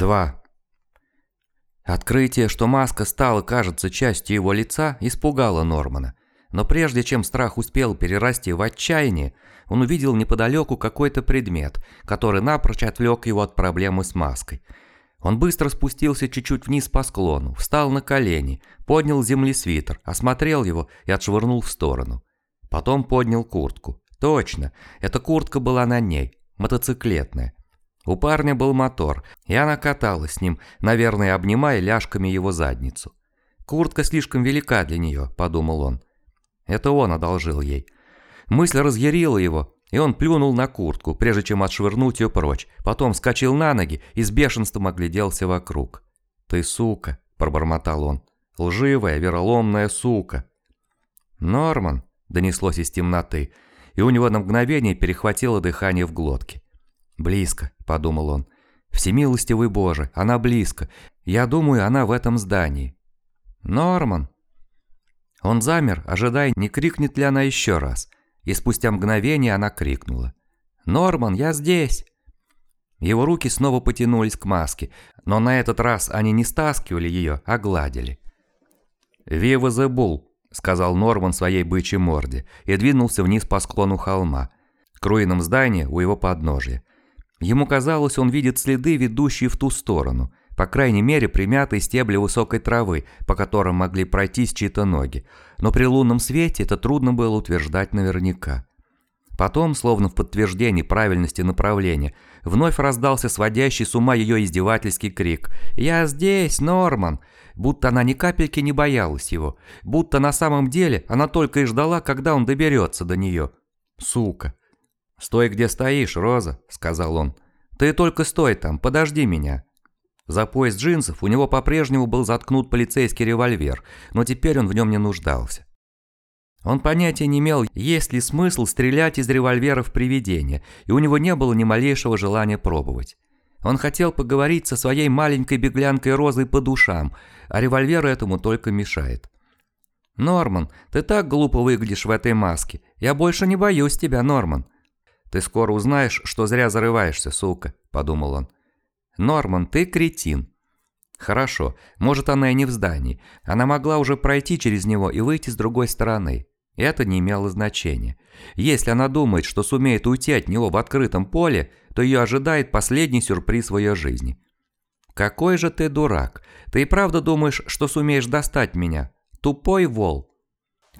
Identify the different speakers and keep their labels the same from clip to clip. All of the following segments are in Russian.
Speaker 1: 2. Открытие, что маска стала, кажется, частью его лица, испугало Нормана. Но прежде чем страх успел перерасти в отчаяние, он увидел неподалеку какой-то предмет, который напрочь отвлек его от проблемы с маской. Он быстро спустился чуть-чуть вниз по склону, встал на колени, поднял земли свитер, осмотрел его и отшвырнул в сторону. Потом поднял куртку. Точно, эта куртка была на ней, мотоциклетная. У парня был мотор, и она каталась с ним, наверное, обнимая ляжками его задницу. «Куртка слишком велика для нее», – подумал он. Это он одолжил ей. Мысль разъярила его, и он плюнул на куртку, прежде чем отшвырнуть ее прочь. Потом вскочил на ноги и с бешенством огляделся вокруг. «Ты сука», – пробормотал он. «Лживая, вероломная сука». «Норман», – донеслось из темноты, и у него на мгновение перехватило дыхание в глотке. «Близко», – подумал он. «Всемилостивый Боже, она близко. Я думаю, она в этом здании». «Норман!» Он замер, ожидая, не крикнет ли она еще раз. И спустя мгновение она крикнула. «Норман, я здесь!» Его руки снова потянулись к маске, но на этот раз они не стаскивали ее, а гладили. «Вива the Bull», — сказал Норман своей бычьей морде и двинулся вниз по склону холма, к руинам здания у его подножия. Ему казалось, он видит следы, ведущие в ту сторону, по крайней мере примятые стебли высокой травы, по которым могли пройтись чьи-то ноги, но при лунном свете это трудно было утверждать наверняка. Потом, словно в подтверждении правильности направления, вновь раздался сводящий с ума ее издевательский крик «Я здесь, Норман!» Будто она ни капельки не боялась его, будто на самом деле она только и ждала, когда он доберется до нее. Сука. «Стой, где стоишь, Роза», — сказал он. «Ты только стой там, подожди меня». За пояс джинсов у него по-прежнему был заткнут полицейский револьвер, но теперь он в нем не нуждался. Он понятия не имел, есть ли смысл стрелять из револьвера в привидение, и у него не было ни малейшего желания пробовать. Он хотел поговорить со своей маленькой беглянкой Розой по душам, а револьвер этому только мешает. «Норман, ты так глупо выглядишь в этой маске. Я больше не боюсь тебя, Норман», «Ты скоро узнаешь, что зря зарываешься, сука», – подумал он. «Норман, ты кретин». «Хорошо, может она и не в здании. Она могла уже пройти через него и выйти с другой стороны. Это не имело значения. Если она думает, что сумеет уйти от него в открытом поле, то ее ожидает последний сюрприз в ее жизни». «Какой же ты дурак! Ты и правда думаешь, что сумеешь достать меня? Тупой вол!»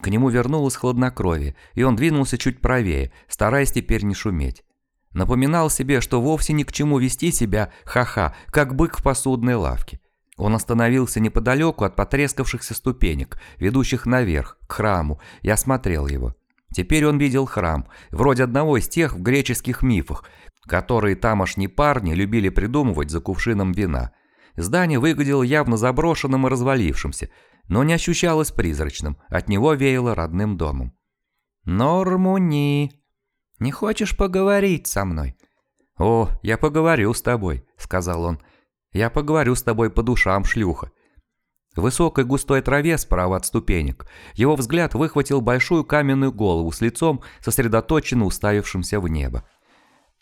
Speaker 1: К нему вернулось хладнокровие, и он двинулся чуть правее, стараясь теперь не шуметь. Напоминал себе, что вовсе ни к чему вести себя, ха-ха, как бык в посудной лавке. Он остановился неподалеку от потрескавшихся ступенек, ведущих наверх, к храму, и осмотрел его. Теперь он видел храм, вроде одного из тех в греческих мифах, которые тамошние парни любили придумывать за кувшином вина. Здание выглядело явно заброшенным и развалившимся, но не ощущалось призрачным, от него веяло родным домом. «Нормуни, не хочешь поговорить со мной?» «О, я поговорю с тобой», — сказал он. «Я поговорю с тобой по душам, шлюха». В высокой густой траве справа от ступенек его взгляд выхватил большую каменную голову с лицом, сосредоточенно уставившимся в небо.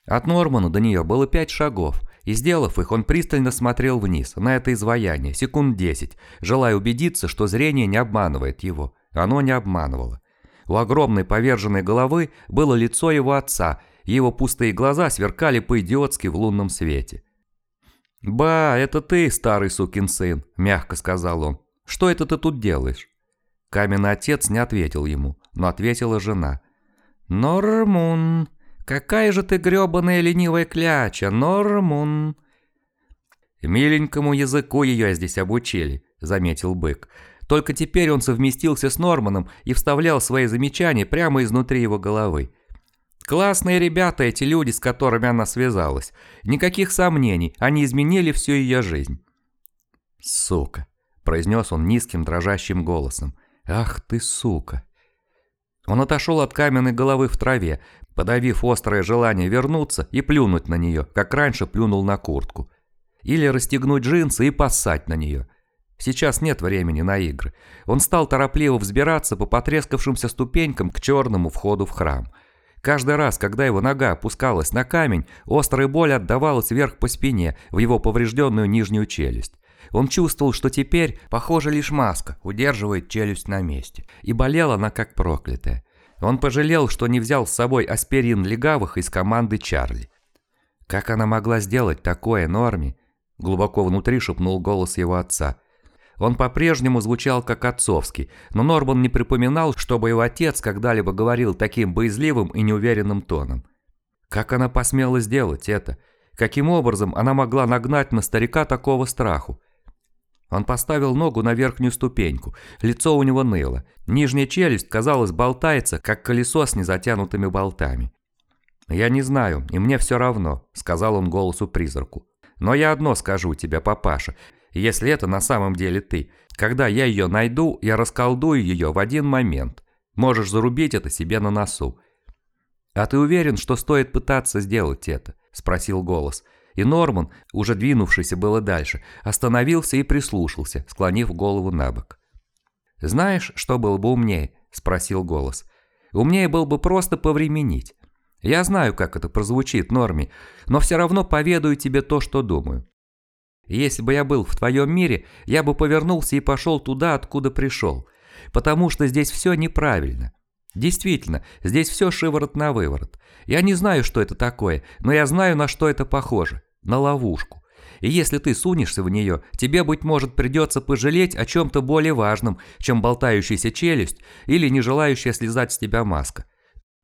Speaker 1: От Нормана до нее было пять шагов, и сделав их, он пристально смотрел вниз, на это изваяние, секунд десять, желая убедиться, что зрение не обманывает его. Оно не обманывало. У огромной поверженной головы было лицо его отца, его пустые глаза сверкали по-идиотски в лунном свете. «Ба, это ты, старый сукин сын», – мягко сказал он. «Что это ты тут делаешь?» Каменный отец не ответил ему, но ответила жена. «Нормун», «Какая же ты грёбаная ленивая кляча, Нормун!» «Миленькому языку ее здесь обучили», — заметил бык. Только теперь он совместился с Норманом и вставлял свои замечания прямо изнутри его головы. Классные ребята эти люди, с которыми она связалась. Никаких сомнений, они изменили всю ее жизнь. «Сука», — произнес он низким дрожащим голосом. «Ах ты сука!» Он отошел от каменной головы в траве, подавив острое желание вернуться и плюнуть на нее, как раньше плюнул на куртку. Или расстегнуть джинсы и поссать на нее. Сейчас нет времени на игры. Он стал торопливо взбираться по потрескавшимся ступенькам к черному входу в храм. Каждый раз, когда его нога опускалась на камень, острая боль отдавалась вверх по спине, в его поврежденную нижнюю челюсть. Он чувствовал, что теперь, похоже, лишь маска удерживает челюсть на месте. И болела она как проклятая. Он пожалел, что не взял с собой аспирин легавых из команды Чарли. Как она могла сделать такое Норме? Глубоко внутри шепнул голос его отца. Он по-прежнему звучал как отцовский, но Норман не припоминал, чтобы его отец когда-либо говорил таким боязливым и неуверенным тоном. Как она посмела сделать это? Каким образом она могла нагнать на старика такого страху? Он поставил ногу на верхнюю ступеньку, лицо у него ныло. Нижняя челюсть, казалось, болтается, как колесо с незатянутыми болтами. «Я не знаю, и мне все равно», — сказал он голосу призраку. «Но я одно скажу тебе, папаша. Если это на самом деле ты, когда я ее найду, я расколдую ее в один момент. Можешь зарубить это себе на носу». «А ты уверен, что стоит пытаться сделать это?» – спросил голос. И Норман, уже двинувшийся было дальше, остановился и прислушался, склонив голову на бок. «Знаешь, что было бы умнее?» – спросил голос. «Умнее было бы просто повременить. Я знаю, как это прозвучит, Норми, но все равно поведаю тебе то, что думаю. Если бы я был в твоем мире, я бы повернулся и пошел туда, откуда пришел. Потому что здесь все неправильно. Действительно, здесь все шиворот на выворот. Я не знаю, что это такое, но я знаю, на что это похоже на ловушку. И если ты сунешься в нее, тебе, быть может, придется пожалеть о чем-то более важном, чем болтающаяся челюсть или не желающая слезать с тебя маска.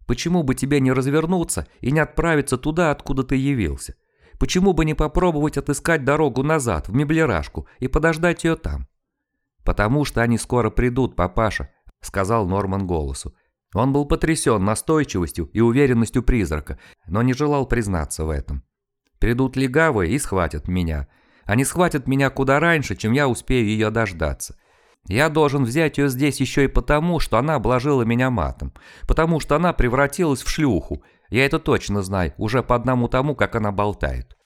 Speaker 1: Почему бы тебе не развернуться и не отправиться туда, откуда ты явился? Почему бы не попробовать отыскать дорогу назад, в меблерашку, и подождать ее там? «Потому что они скоро придут, папаша», — сказал Норман голосу. Он был потрясен настойчивостью и уверенностью призрака, но не желал признаться в этом. Придут легавые и схватят меня. Они схватят меня куда раньше, чем я успею ее дождаться. Я должен взять ее здесь еще и потому, что она обложила меня матом. Потому что она превратилась в шлюху. Я это точно знаю, уже по одному тому, как она болтает.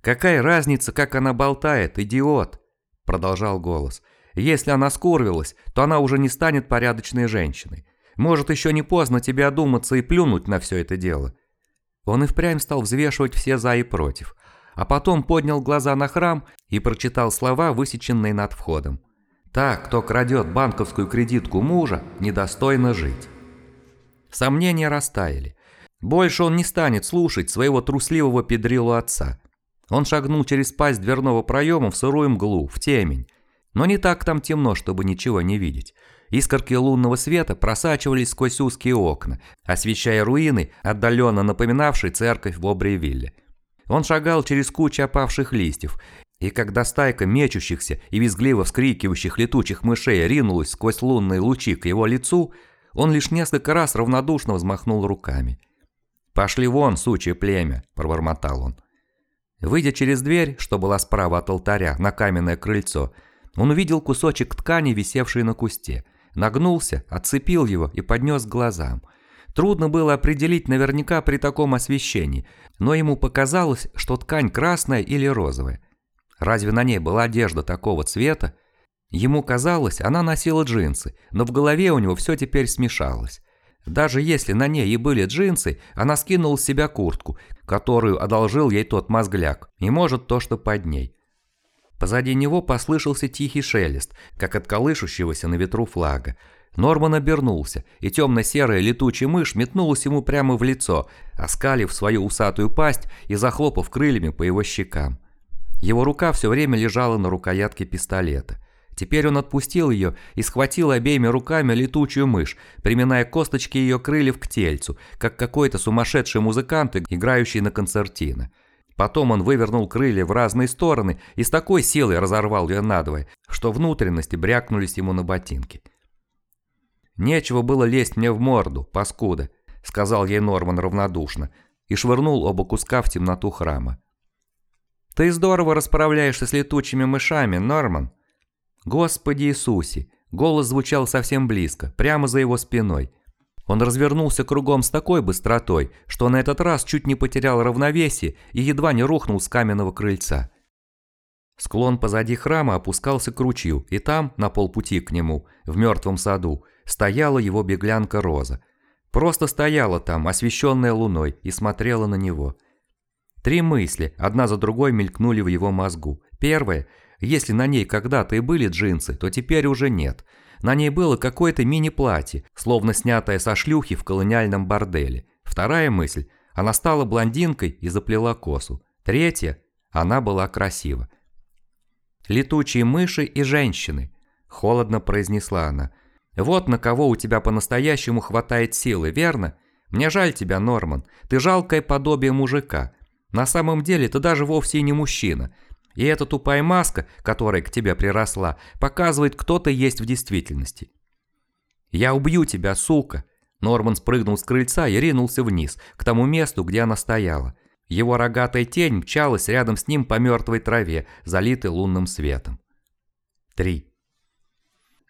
Speaker 1: «Какая разница, как она болтает, идиот?» Продолжал голос. «Если она скурвилась, то она уже не станет порядочной женщиной. Может, еще не поздно тебе одуматься и плюнуть на все это дело. Он и впрямь стал взвешивать все «за» и «против», а потом поднял глаза на храм и прочитал слова, высеченные над входом. «Так, кто крадет банковскую кредитку мужа, недостойно жить». Сомнения растаяли. Больше он не станет слушать своего трусливого педрилу отца. Он шагнул через пасть дверного проема в сырую мглу, в темень. Но не так там темно, чтобы ничего не видеть. Искорки лунного света просачивались сквозь узкие окна, освещая руины, отдаленно напоминавшие церковь в Обрейвилле. Он шагал через кучу опавших листьев, и когда стайка мечущихся и визгливо вскрикивающих летучих мышей ринулась сквозь лунные лучи к его лицу, он лишь несколько раз равнодушно взмахнул руками. «Пошли вон, сучье племя!» – пробормотал он. Выйдя через дверь, что была справа от алтаря, на каменное крыльцо, он увидел кусочек ткани, висевший на кусте – Нагнулся, отцепил его и поднес к глазам. Трудно было определить наверняка при таком освещении, но ему показалось, что ткань красная или розовая. Разве на ней была одежда такого цвета? Ему казалось, она носила джинсы, но в голове у него все теперь смешалось. Даже если на ней и были джинсы, она скинула с себя куртку, которую одолжил ей тот мозгляк, и может то, что под ней. Позади него послышался тихий шелест, как от колышущегося на ветру флага. Норман обернулся, и темно-серая летучая мышь метнулась ему прямо в лицо, оскалив свою усатую пасть и захлопав крыльями по его щекам. Его рука все время лежала на рукоятке пистолета. Теперь он отпустил ее и схватил обеими руками летучую мышь, приминая косточки ее крыльев к тельцу, как какой-то сумасшедший музыкант, играющий на концертино. Потом он вывернул крылья в разные стороны и с такой силой разорвал ее надвое, что внутренности брякнулись ему на ботинки. «Нечего было лезть мне в морду, паскуда», — сказал ей Норман равнодушно и швырнул оба куска в темноту храма. «Ты здорово расправляешься с летучими мышами, Норман!» «Господи Иисусе!» Голос звучал совсем близко, прямо за его спиной — он развернулся кругом с такой быстротой, что на этот раз чуть не потерял равновесие и едва не рухнул с каменного крыльца. Склон позади храма опускался к ручью, и там, на полпути к нему, в мертвом саду, стояла его беглянка Роза. Просто стояла там, освещенная луной, и смотрела на него. Три мысли, одна за другой, мелькнули в его мозгу. Первая – если на ней когда-то и были джинсы, то теперь уже нет. На ней было какое-то мини-платье, словно снятое со шлюхи в колониальном борделе. Вторая мысль – она стала блондинкой и заплела косу. Третья – она была красива. «Летучие мыши и женщины», – холодно произнесла она. «Вот на кого у тебя по-настоящему хватает силы, верно? Мне жаль тебя, Норман. Ты жалкое подобие мужика. На самом деле ты даже вовсе не мужчина. И эта тупая маска, которая к тебе приросла, показывает, кто ты есть в действительности. «Я убью тебя, сука!» Норман спрыгнул с крыльца и ринулся вниз, к тому месту, где она стояла. Его рогатая тень мчалась рядом с ним по мертвой траве, залитой лунным светом. 3.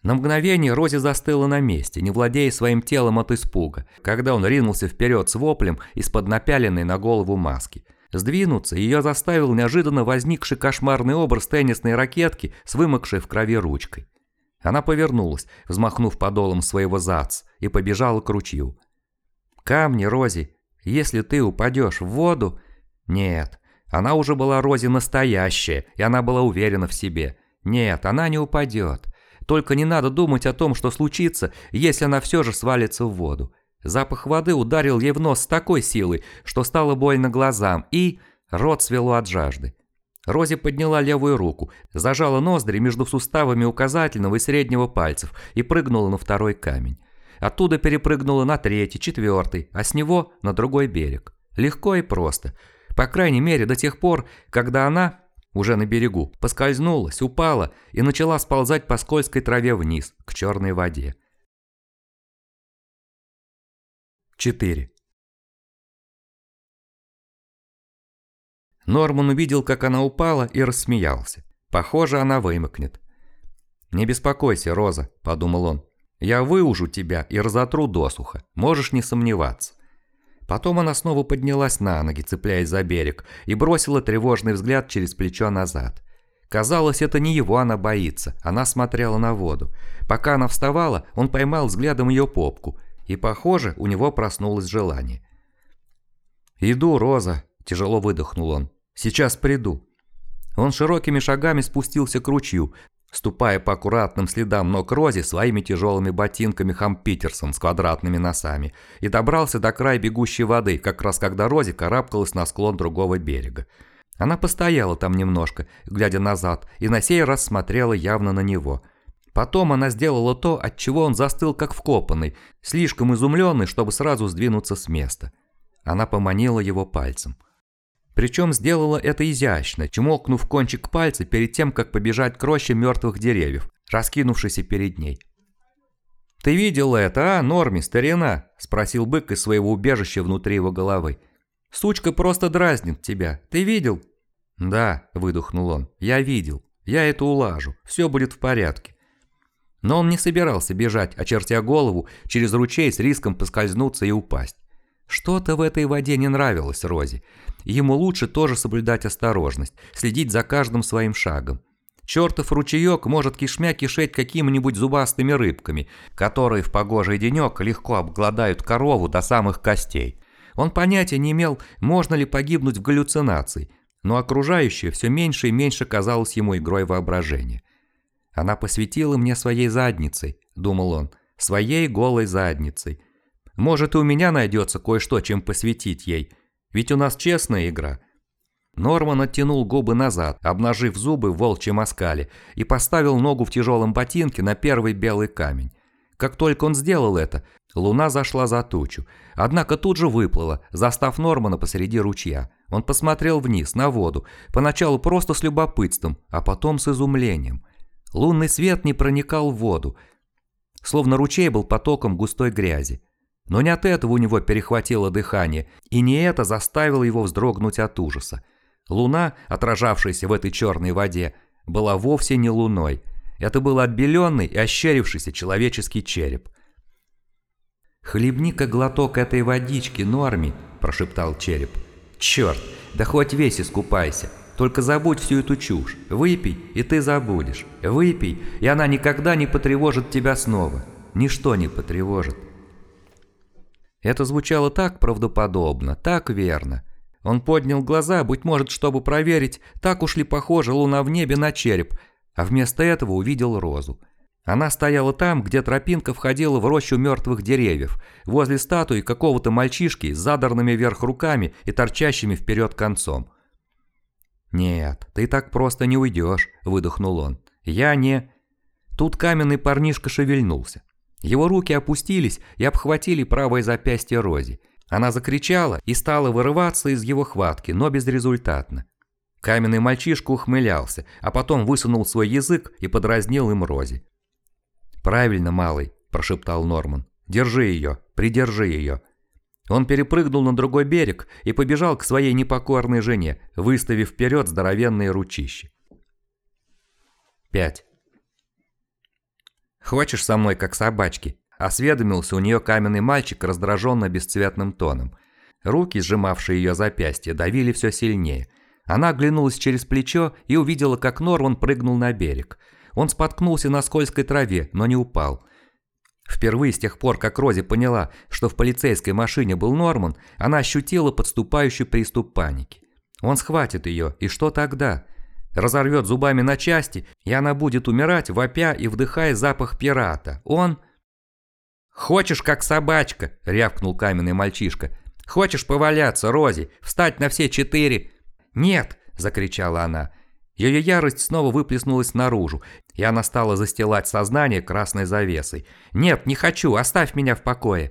Speaker 1: На мгновение Рози застыла на месте, не владея своим телом от испуга, когда он ринулся вперед с воплем из-под напяленной на голову маски. Сдвинуться ее заставил неожиданно возникший кошмарный образ теннисной ракетки с вымокшей в крови ручкой. Она повернулась, взмахнув подолом своего зац, и побежала к ручью. «Камни, Рози, если ты упадешь в воду...» «Нет, она уже была Рози настоящая, и она была уверена в себе. Нет, она не упадет. Только не надо думать о том, что случится, если она все же свалится в воду. Запах воды ударил ей в нос с такой силой, что стало больно глазам, и рот свело от жажды. Рози подняла левую руку, зажала ноздри между суставами указательного и среднего пальцев и прыгнула на второй камень. Оттуда перепрыгнула на третий, четвертый, а с него на другой берег. Легко и просто. По крайней мере, до тех пор, когда она, уже на берегу, поскользнулась, упала и начала сползать по скользкой траве вниз, к черной воде. 4. Норман увидел, как она упала, и рассмеялся. Похоже, она вымокнет. «Не беспокойся, Роза», – подумал он. «Я выужу тебя и разотру досуха, можешь не сомневаться». Потом она снова поднялась на ноги, цепляясь за берег, и бросила тревожный взгляд через плечо назад. Казалось, это не его она боится, она смотрела на воду. Пока она вставала, он поймал взглядом ее попку, и, похоже, у него проснулось желание. «Иду, Роза», – тяжело выдохнул он. «Сейчас приду». Он широкими шагами спустился к ручью, ступая по аккуратным следам ног Рози своими тяжелыми ботинками Хампитерсом с квадратными носами, и добрался до края бегущей воды, как раз когда Рози карабкалась на склон другого берега. Она постояла там немножко, глядя назад, и на сей раз смотрела явно на него – Потом она сделала то, от чего он застыл как вкопанный, слишком изумленный, чтобы сразу сдвинуться с места. Она поманила его пальцем. Причем сделала это изящно, чмокнув кончик пальца перед тем, как побежать к роще мертвых деревьев, раскинувшейся перед ней. «Ты видел это, а, Норми, старина?» – спросил бык из своего убежища внутри его головы. «Сучка просто дразнит тебя. Ты видел?» «Да», – выдохнул он, – «я видел. Я это улажу. Все будет в порядке». Но он не собирался бежать, очертя голову, через ручей с риском поскользнуться и упасть. Что-то в этой воде не нравилось Розе. Ему лучше тоже соблюдать осторожность, следить за каждым своим шагом. Чертов ручеек может кишмя кишеть какими-нибудь зубастыми рыбками, которые в погожий денек легко обгладают корову до самых костей. Он понятия не имел, можно ли погибнуть в галлюцинации, но окружающее все меньше и меньше казалось ему игрой воображения. Она посвятила мне своей задницей, думал он, своей голой задницей. Может и у меня найдется кое-что, чем посвятить ей, ведь у нас честная игра. Норман оттянул губы назад, обнажив зубы в волчьем оскале, и поставил ногу в тяжелом ботинке на первый белый камень. Как только он сделал это, луна зашла за тучу, однако тут же выплыла, застав Нормана посреди ручья. Он посмотрел вниз, на воду, поначалу просто с любопытством, а потом с изумлением – Лунный свет не проникал в воду, словно ручей был потоком густой грязи. Но не от этого у него перехватило дыхание, и не это заставило его вздрогнуть от ужаса. Луна, отражавшаяся в этой черной воде, была вовсе не луной. Это был отбеленный и ощерившийся человеческий череп. «Хлебни-ка глоток этой водички, Норми», – прошептал череп. «Черт, да хоть весь искупайся, только забудь всю эту чушь. Выпей, и ты забудешь. Выпей, и она никогда не потревожит тебя снова. Ничто не потревожит. Это звучало так правдоподобно, так верно. Он поднял глаза, быть может, чтобы проверить, так уж ли похожа луна в небе на череп, а вместо этого увидел розу. Она стояла там, где тропинка входила в рощу мертвых деревьев, возле статуи какого-то мальчишки с задорными вверх руками и торчащими вперед концом. «Нет, ты так просто не уйдешь», – выдохнул он. «Я не...» Тут каменный парнишка шевельнулся. Его руки опустились и обхватили правое запястье Рози. Она закричала и стала вырываться из его хватки, но безрезультатно. Каменный мальчишка ухмылялся, а потом высунул свой язык и подразнил им Рози. «Правильно, малый», – прошептал Норман. «Держи ее, придержи ее». Он перепрыгнул на другой берег и побежал к своей непокорной жене, выставив вперед здоровенные ручищи. 5. «Хочешь со мной, как собачки?» – осведомился у нее каменный мальчик раздраженно бесцветным тоном. Руки, сжимавшие ее запястье, давили все сильнее. Она оглянулась через плечо и увидела, как Норман прыгнул на берег. Он споткнулся на скользкой траве, но не упал. Впервые с тех пор, как Рози поняла, что в полицейской машине был Норман, она ощутила подступающий приступ паники. Он схватит ее, и что тогда? разорвет зубами на части, и она будет умирать, вопя и вдыхая запах пирата. Он... «Хочешь, как собачка?» – рявкнул каменный мальчишка. «Хочешь поваляться, Рози, встать на все четыре?» «Нет!» – закричала она. Ее ярость снова выплеснулась наружу, и она стала застилать сознание красной завесой. «Нет, не хочу, оставь меня в покое!»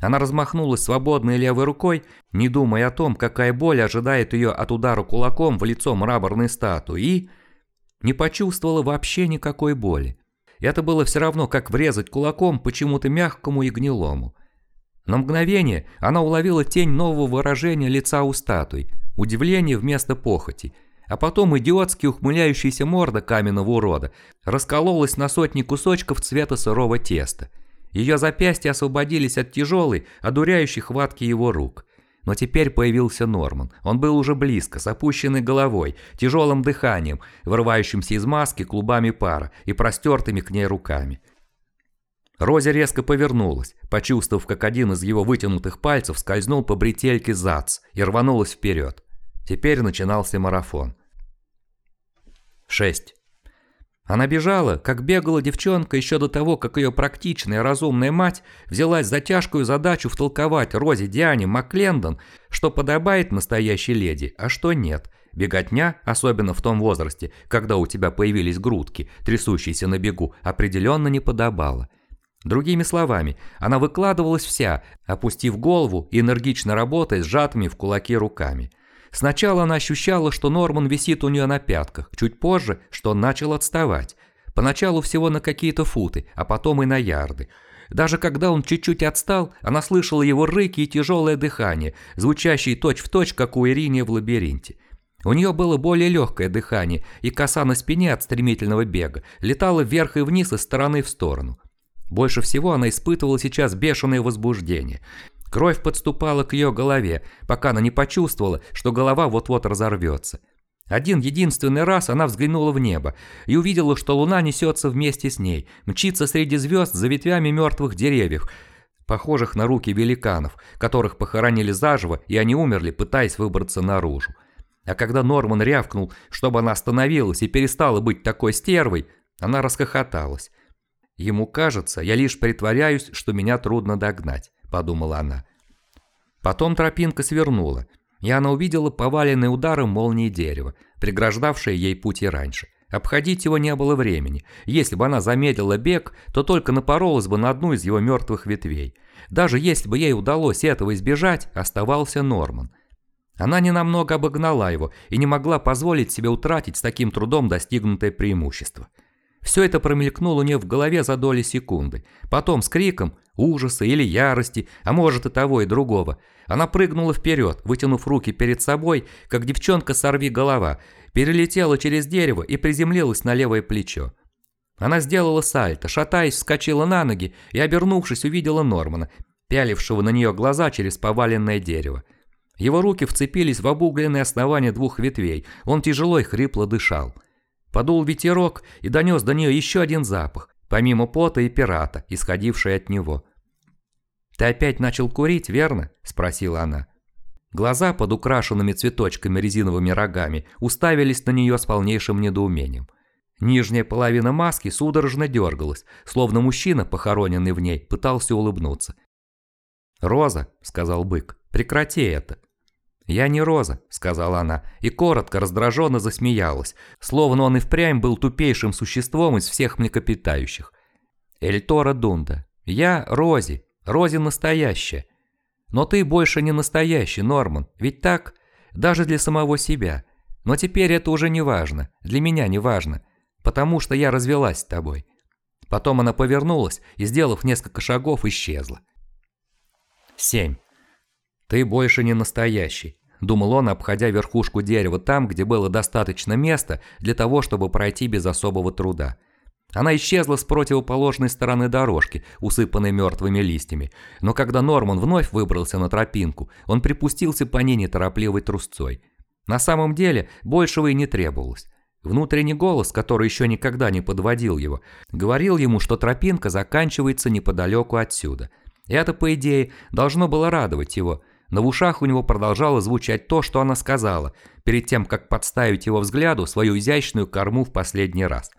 Speaker 1: Она размахнулась свободной левой рукой, не думая о том, какая боль ожидает ее от удара кулаком в лицо мраморной статуи, и... не почувствовала вообще никакой боли. Это было все равно, как врезать кулаком почему-то мягкому и гнилому. На мгновение она уловила тень нового выражения лица у статуи, удивление вместо похоти, а потом идиотски ухмыляющаяся морда каменного урода раскололась на сотни кусочков цвета сырого теста – ее запястья освободились от тяжелой, одуряющей хватки его рук. Но теперь появился Норман. Он был уже близко, с опущенной головой, тяжелым дыханием, вырывающимся из маски клубами пара и простертыми к ней руками. Рози резко повернулась, почувствовав, как один из его вытянутых пальцев скользнул по бретельке зац и рванулась вперед. Теперь начинался марафон. 6. Она бежала, как бегала девчонка еще до того, как ее практичная разумная мать взялась за тяжкую задачу втолковать Розе Диане Маклендон, что подобает настоящей леди, а что нет. Беготня, особенно в том возрасте, когда у тебя появились грудки, трясущиеся на бегу, определенно не подобала. Другими словами, она выкладывалась вся, опустив голову и энергично работая сжатыми в кулаки руками – Сначала она ощущала, что Норман висит у нее на пятках, чуть позже, что он начал отставать. Поначалу всего на какие-то футы, а потом и на ярды. Даже когда он чуть-чуть отстал, она слышала его рыки и тяжелое дыхание, звучащие точь-в-точь, как у Ирине в лабиринте. У нее было более легкое дыхание, и коса на спине от стремительного бега летала вверх и вниз из стороны в сторону. Больше всего она испытывала сейчас бешеное возбуждение. Кровь подступала к ее голове, пока она не почувствовала, что голова вот-вот разорвется. Один единственный раз она взглянула в небо и увидела, что луна несется вместе с ней, мчится среди звезд за ветвями мертвых деревьев, похожих на руки великанов, которых похоронили заживо, и они умерли, пытаясь выбраться наружу. А когда Норман рявкнул, чтобы она остановилась и перестала быть такой стервой, она расхохоталась. Ему кажется, я лишь притворяюсь, что меня трудно догнать. – подумала она. Потом тропинка свернула, и она увидела поваленное ударом молнии дерево, преграждавшее ей путь и раньше. Обходить его не было времени. Если бы она замедлила бег, то только напоролась бы на одну из его мертвых ветвей. Даже если бы ей удалось этого избежать, оставался Норман. Она ненамного обогнала его и не могла позволить себе утратить с таким трудом достигнутое преимущество. Все это промелькнуло у нее в голове за доли секунды. Потом с криком ужаса или ярости, а может и того и другого, она прыгнула вперед, вытянув руки перед собой, как девчонка сорви голова, перелетела через дерево и приземлилась на левое плечо. Она сделала сальто, шатаясь, вскочила на ноги и, обернувшись, увидела Нормана, пялившего на нее глаза через поваленное дерево. Его руки вцепились в обугленное основание двух ветвей, он тяжело и хрипло дышал. Подул ветерок и донес до нее еще один запах, помимо пота и пирата, исходивший от него. «Ты опять начал курить, верно?» – спросила она. Глаза под украшенными цветочками резиновыми рогами уставились на нее с полнейшим недоумением. Нижняя половина маски судорожно дергалась, словно мужчина, похороненный в ней, пытался улыбнуться. «Роза», – сказал бык, – «прекрати это». «Я не Роза», – сказала она, и коротко, раздраженно засмеялась, словно он и впрямь был тупейшим существом из всех млекопитающих. «Эльтора Дунда. Я Рози. Рози настоящая. Но ты больше не настоящий, Норман, ведь так? Даже для самого себя. Но теперь это уже не важно, для меня не важно, потому что я развелась с тобой». Потом она повернулась и, сделав несколько шагов, исчезла. 7. Ты больше не настоящий. Думал он, обходя верхушку дерева там, где было достаточно места для того, чтобы пройти без особого труда. Она исчезла с противоположной стороны дорожки, усыпанной мертвыми листьями, но когда Норман вновь выбрался на тропинку, он припустился по ней неторопливой трусцой. На самом деле, большего и не требовалось. Внутренний голос, который еще никогда не подводил его, говорил ему, что тропинка заканчивается неподалеку отсюда. Это, по идее, должно было радовать его – но в ушах у него продолжало звучать то, что она сказала, перед тем, как подставить его взгляду свою изящную корму в последний раз.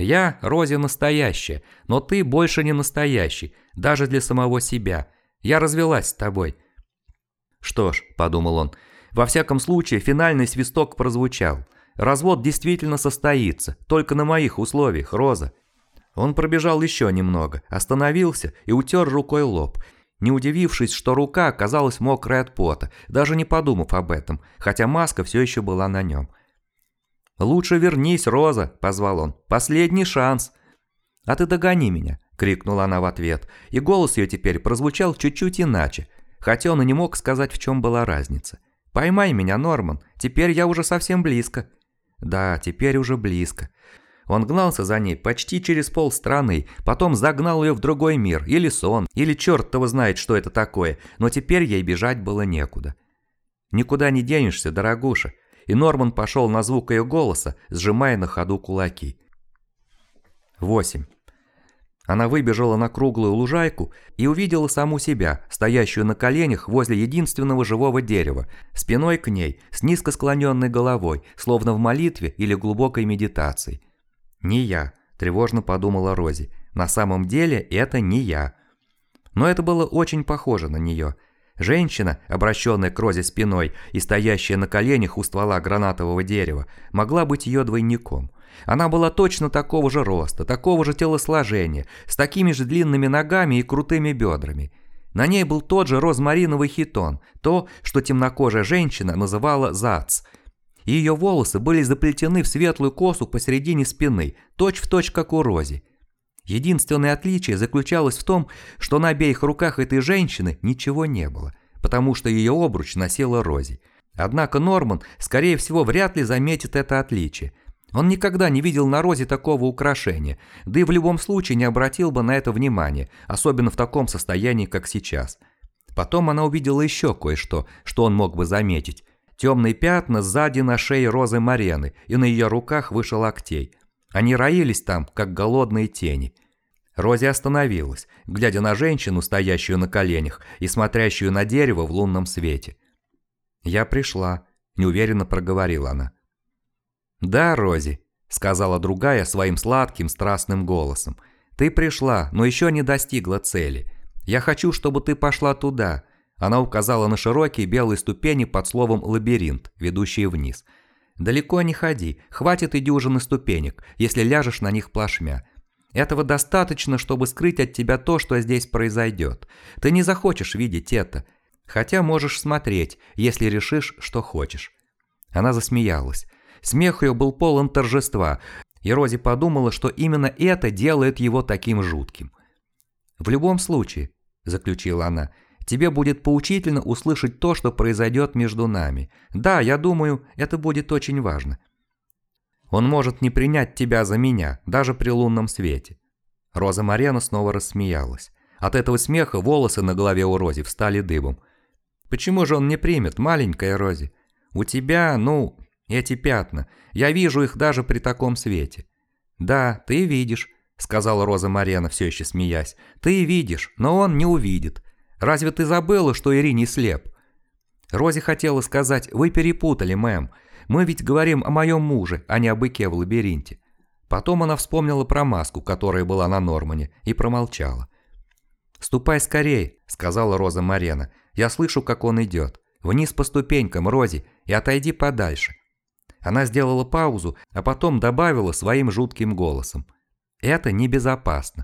Speaker 1: «Я, Рози, настоящая, но ты больше не настоящий, даже для самого себя. Я развелась с тобой». «Что ж», – подумал он, – «во всяком случае финальный свисток прозвучал. Развод действительно состоится, только на моих условиях, Роза». Он пробежал еще немного, остановился и утер рукой лоб – не удивившись, что рука оказалась мокрой от пота, даже не подумав об этом, хотя маска все еще была на нем. «Лучше вернись, Роза», – позвал он. «Последний шанс». «А ты догони меня», – крикнула она в ответ, и голос ее теперь прозвучал чуть-чуть иначе, хотя он и не мог сказать, в чем была разница. «Поймай меня, Норман, теперь я уже совсем близко». «Да, теперь уже близко. Он гнался за ней почти через полстраны, потом загнал ее в другой мир, или сон, или черт его знает, что это такое, но теперь ей бежать было некуда. «Никуда не денешься, дорогуша», и Норман пошел на звук ее голоса, сжимая на ходу кулаки. 8. Она выбежала на круглую лужайку и увидела саму себя, стоящую на коленях возле единственного живого дерева, спиной к ней, с низко склоненной головой, словно в молитве или глубокой медитации. «Не я», – тревожно подумала Рози. «На самом деле это не я». Но это было очень похоже на нее. Женщина, обращенная к Розе спиной и стоящая на коленях у ствола гранатового дерева, могла быть ее двойником. Она была точно такого же роста, такого же телосложения, с такими же длинными ногами и крутыми бедрами. На ней был тот же розмариновый хитон, то, что темнокожая женщина называла «зац», ее волосы были заплетены в светлую косу посередине спины, точь-в-точь, точь, как у Рози. Единственное отличие заключалось в том, что на обеих руках этой женщины ничего не было, потому что ее обруч носила Рози. Однако Норман, скорее всего, вряд ли заметит это отличие. Он никогда не видел на Розе такого украшения, да и в любом случае не обратил бы на это внимания, особенно в таком состоянии, как сейчас. Потом она увидела еще кое-что, что он мог бы заметить. Темные пятна сзади на шее Розы Марены и на ее руках выше локтей. Они роились там, как голодные тени. Рози остановилась, глядя на женщину, стоящую на коленях и смотрящую на дерево в лунном свете. «Я пришла», – неуверенно проговорила она. «Да, Рози», – сказала другая своим сладким, страстным голосом. «Ты пришла, но еще не достигла цели. Я хочу, чтобы ты пошла туда, она указала на широкие белые ступени под словом «лабиринт», ведущие вниз. «Далеко не ходи, хватит и дюжины ступенек, если ляжешь на них плашмя. Этого достаточно, чтобы скрыть от тебя то, что здесь произойдет. Ты не захочешь видеть это, хотя можешь смотреть, если решишь, что хочешь». Она засмеялась. Смех ее был полон торжества, и Рози подумала, что именно это делает его таким жутким. «В любом случае», – заключила она, – Тебе будет поучительно услышать то, что произойдет между нами. Да, я думаю, это будет очень важно. Он может не принять тебя за меня, даже при лунном свете». Роза Марена снова рассмеялась. От этого смеха волосы на голове у Рози встали дыбом. «Почему же он не примет, маленькая Рози? У тебя, ну, эти пятна. Я вижу их даже при таком свете». «Да, ты видишь», — сказала Роза Марена, все еще смеясь. «Ты видишь, но он не увидит. Разве ты забыла, что Ирине слеп?» Рози хотела сказать «Вы перепутали, мэм. Мы ведь говорим о моем муже, а не о быке в лабиринте». Потом она вспомнила про маску, которая была на Нормане, и промолчала. «Ступай скорей», — сказала Роза Марена. «Я слышу, как он идет. Вниз по ступенькам, Рози, и отойди подальше». Она сделала паузу, а потом добавила своим жутким голосом. «Это небезопасно».